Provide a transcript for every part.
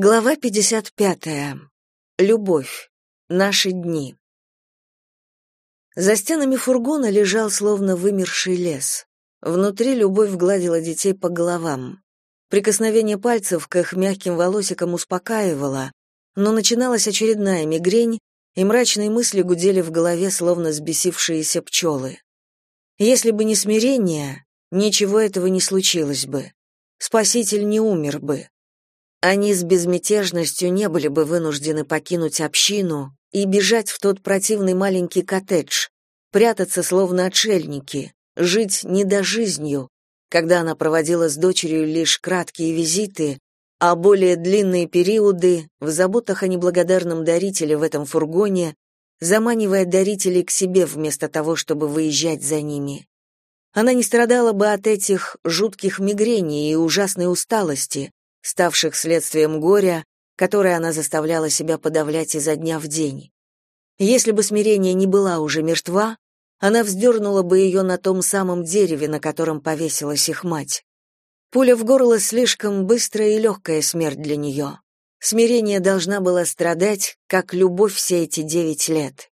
Глава 55. Любовь. Наши дни. За стенами фургона лежал словно вымерший лес. Внутри любовь гладила детей по головам. Прикосновение пальцев к их мягким волосикам успокаивало, но начиналась очередная мигрень, и мрачные мысли гудели в голове, словно сбесившиеся пчелы. Если бы не смирение, ничего этого не случилось бы. Спаситель не умер бы. Они с безмятежностью не были бы вынуждены покинуть общину и бежать в тот противный маленький коттедж, прятаться словно отшельники, жить недожизнью, когда она проводила с дочерью лишь краткие визиты, а более длинные периоды в заботах о неблагодарном дарителе в этом фургоне, заманивая дарителей к себе вместо того, чтобы выезжать за ними. Она не страдала бы от этих жутких мигрений и ужасной усталости, ставших следствием горя, которое она заставляла себя подавлять изо дня в день. Если бы смирение не была уже мертва, она вздернула бы ее на том самом дереве, на котором повесилась их мать. Пуля в горло слишком быстрая и легкая смерть для нее. Смирение должна была страдать, как любовь все эти девять лет.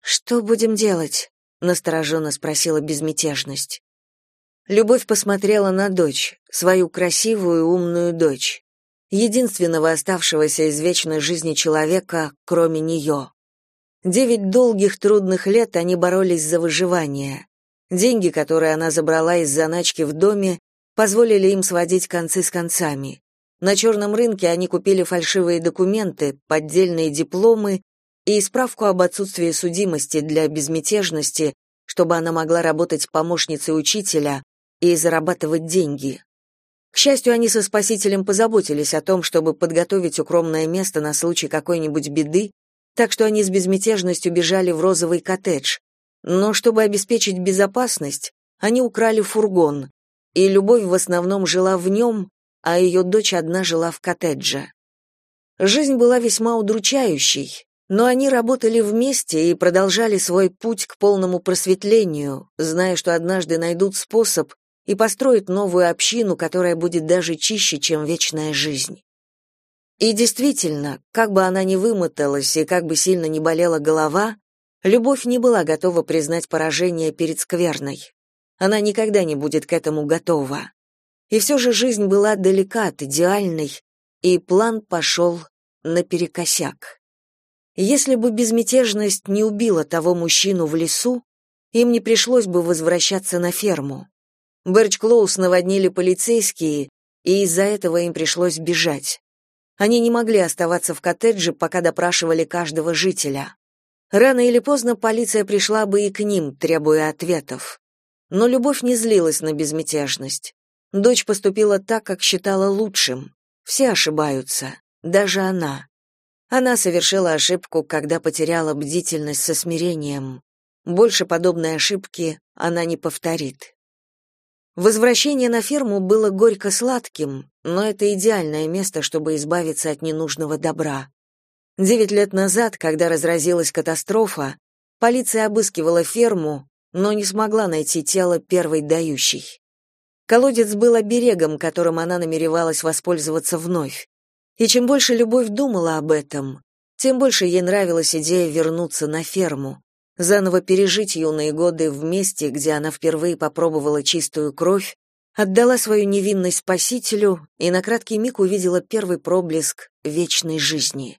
«Что будем делать?» — настороженно спросила безмятежность. Любовь посмотрела на дочь, свою красивую умную дочь, единственного оставшегося из вечной жизни человека, кроме нее. Девять долгих трудных лет они боролись за выживание. Деньги, которые она забрала из заначки в доме, позволили им сводить концы с концами. На черном рынке они купили фальшивые документы, поддельные дипломы и справку об отсутствии судимости для безмятежности, чтобы она могла работать помощницей учителя, и зарабатывать деньги. К счастью, они со спасителем позаботились о том, чтобы подготовить укромное место на случай какой-нибудь беды, так что они с безмятежностью бежали в розовый коттедж. Но чтобы обеспечить безопасность, они украли фургон, и Любовь в основном жила в нем, а ее дочь одна жила в коттедже. Жизнь была весьма удручающей, но они работали вместе и продолжали свой путь к полному просветлению, зная, что однажды найдут способ и построит новую общину, которая будет даже чище, чем вечная жизнь. И действительно, как бы она ни вымоталась и как бы сильно не болела голова, любовь не была готова признать поражение перед скверной. Она никогда не будет к этому готова. И все же жизнь была далека от идеальной, и план пошел наперекосяк. Если бы безмятежность не убила того мужчину в лесу, им не пришлось бы возвращаться на ферму. Берч-Клоус наводнили полицейские, и из-за этого им пришлось бежать. Они не могли оставаться в коттедже, пока допрашивали каждого жителя. Рано или поздно полиция пришла бы и к ним, требуя ответов. Но любовь не злилась на безмятежность. Дочь поступила так, как считала лучшим. Все ошибаются, даже она. Она совершила ошибку, когда потеряла бдительность со смирением. Больше подобной ошибки она не повторит. Возвращение на ферму было горько-сладким, но это идеальное место, чтобы избавиться от ненужного добра. Девять лет назад, когда разразилась катастрофа, полиция обыскивала ферму, но не смогла найти тело первой дающей. Колодец был оберегом, которым она намеревалась воспользоваться вновь. И чем больше Любовь думала об этом, тем больше ей нравилась идея вернуться на ферму, заново пережить юные годы в месте, где она впервые попробовала чистую кровь, отдала свою невинность спасителю и на краткий миг увидела первый проблеск вечной жизни.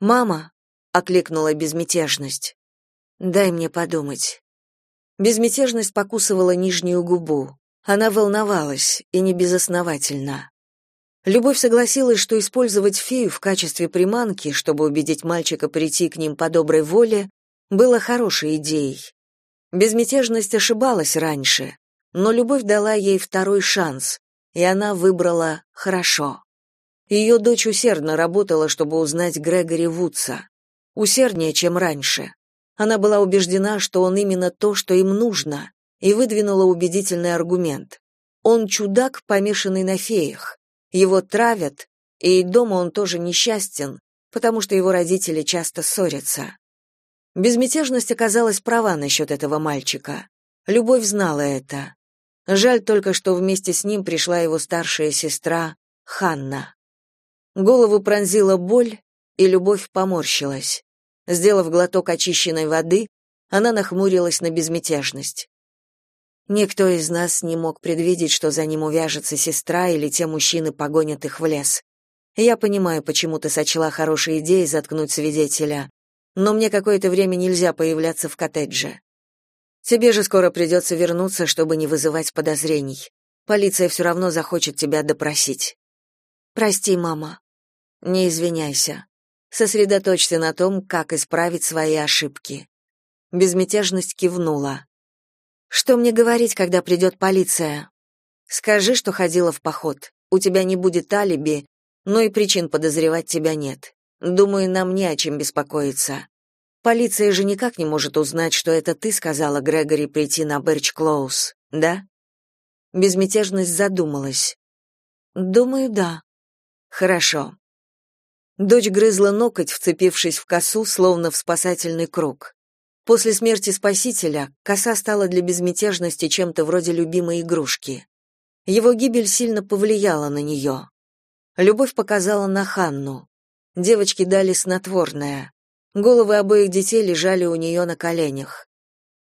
«Мама!» — окликнула безмятежность. «Дай мне подумать». Безмятежность покусывала нижнюю губу. Она волновалась, и не безосновательно. Любовь согласилась, что использовать фею в качестве приманки, чтобы убедить мальчика прийти к ним по доброй воле, было хорошей идеей. Безмятежность ошибалась раньше, но любовь дала ей второй шанс, и она выбрала хорошо. Ее дочь усердно работала, чтобы узнать Грегори Вудса. Усерднее, чем раньше. Она была убеждена, что он именно то, что им нужно, и выдвинула убедительный аргумент. Он чудак, помешанный на феях. Его травят, и дома он тоже несчастен, потому что его родители часто ссорятся. Безмятежность оказалась права насчет этого мальчика. Любовь знала это. Жаль только, что вместе с ним пришла его старшая сестра Ханна. Голову пронзила боль, и любовь поморщилась. Сделав глоток очищенной воды, она нахмурилась на безмятежность. Никто из нас не мог предвидеть, что за ним увяжется сестра или те мужчины погонят их в лес. Я понимаю, почему ты сочла хорошей идеей заткнуть свидетеля, но мне какое-то время нельзя появляться в коттедже. Тебе же скоро придется вернуться, чтобы не вызывать подозрений. Полиция все равно захочет тебя допросить. Прости, мама. Не извиняйся. Сосредоточься на том, как исправить свои ошибки. Безмятежность кивнула. Что мне говорить, когда придет полиция? Скажи, что ходила в поход. У тебя не будет алиби, но и причин подозревать тебя нет. Думаю, нам не о чем беспокоиться. Полиция же никак не может узнать, что это ты сказала Грегори прийти на Берч Клоус, да? Безмятежность задумалась. Думаю, да. Хорошо. Дочь грызла ноготь, вцепившись в косу, словно в спасательный круг. После смерти спасителя коса стала для безмятежности чем-то вроде любимой игрушки. Его гибель сильно повлияла на нее. Любовь показала на Ханну. Девочки дали снотворное. Головы обоих детей лежали у нее на коленях.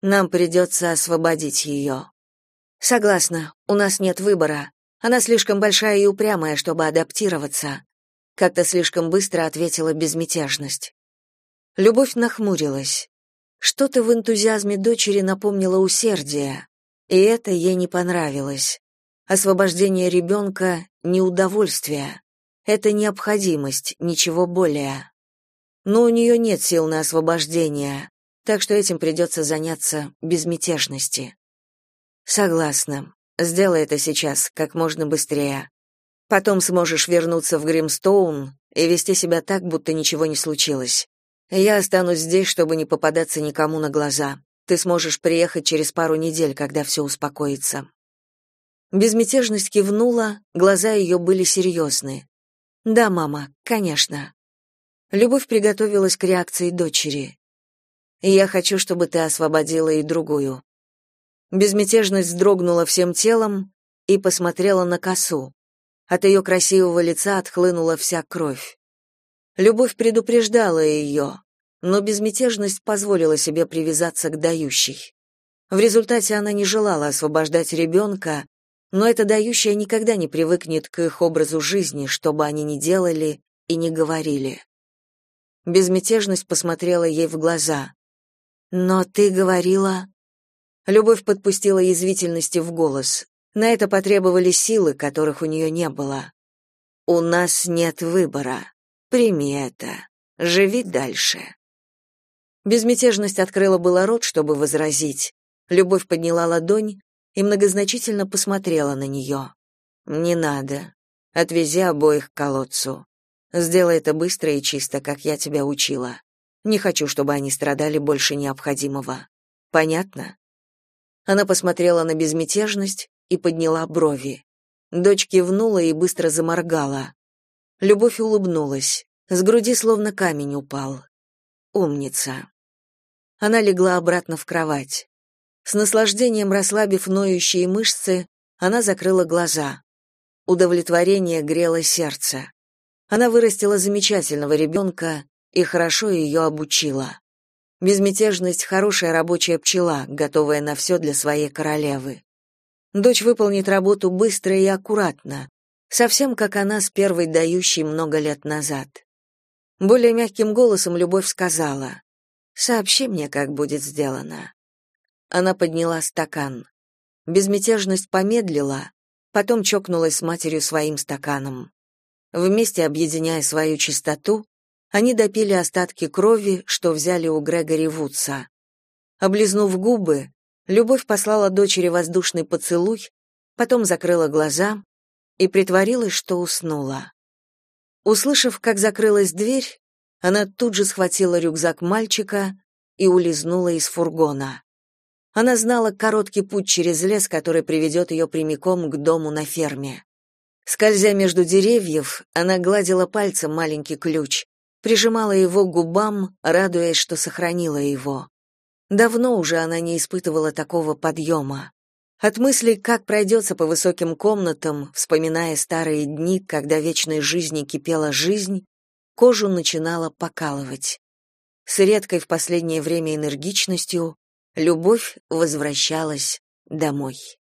Нам придется освободить ее. Согласна, у нас нет выбора. Она слишком большая и упрямая, чтобы адаптироваться. Как-то слишком быстро ответила безмятежность. Любовь нахмурилась. Что-то в энтузиазме дочери напомнило усердие, и это ей не понравилось. Освобождение ребенка — не удовольствие. Это необходимость, ничего более. Но у нее нет сил на освобождение, так что этим придется заняться безмятежности. Согласна. Сделай это сейчас, как можно быстрее. Потом сможешь вернуться в Гримстоун и вести себя так, будто ничего не случилось. Я останусь здесь, чтобы не попадаться никому на глаза. Ты сможешь приехать через пару недель, когда все успокоится. Безмятежность кивнула, глаза ее были серьезны. Да, мама, конечно. Любовь приготовилась к реакции дочери. Я хочу, чтобы ты освободила и другую. Безмятежность вздрогнула всем телом и посмотрела на косу. От ее красивого лица отхлынула вся кровь. Любовь предупреждала ее, но безмятежность позволила себе привязаться к дающей. В результате она не желала освобождать ребенка, но эта дающая никогда не привыкнет к их образу жизни, что бы они ни делали и не говорили. Безмятежность посмотрела ей в глаза. «Но ты говорила...» Любовь подпустила язвительности в голос. На это потребовались силы, которых у нее не было. У нас нет выбора. Прими это. Живи дальше. Безмятежность открыла было рот, чтобы возразить. Любовь подняла ладонь и многозначительно посмотрела на нее. Не надо. Отвези обоих к колодцу. Сделай это быстро и чисто, как я тебя учила. Не хочу, чтобы они страдали больше необходимого. Понятно? Она посмотрела на безмятежность, и подняла брови. Дочь кивнула и быстро заморгала. Любовь улыбнулась. С груди словно камень упал. Умница. Она легла обратно в кровать. С наслаждением расслабив ноющие мышцы, она закрыла глаза. Удовлетворение грело сердце. Она вырастила замечательного ребенка и хорошо ее обучила. Безмятежность — хорошая рабочая пчела, готовая на все для своей королевы. Дочь выполнит работу быстро и аккуратно, совсем как она с первой дающей много лет назад. Более мягким голосом Любовь сказала, «Сообщи мне, как будет сделано». Она подняла стакан. Безмятежность помедлила, потом чокнулась с матерью своим стаканом. Вместе объединяя свою чистоту, они допили остатки крови, что взяли у Грегори Вудса. Облизнув губы, Любовь послала дочери воздушный поцелуй, потом закрыла глаза и притворилась, что уснула. Услышав, как закрылась дверь, она тут же схватила рюкзак мальчика и улизнула из фургона. Она знала короткий путь через лес, который приведет ее прямиком к дому на ферме. Скользя между деревьев, она гладила пальцем маленький ключ, прижимала его к губам, радуясь, что сохранила его. Давно уже она не испытывала такого подъема. От мыслей, как пройдется по высоким комнатам, вспоминая старые дни, когда вечной жизни кипела жизнь, кожу начинала покалывать. С редкой в последнее время энергичностью любовь возвращалась домой.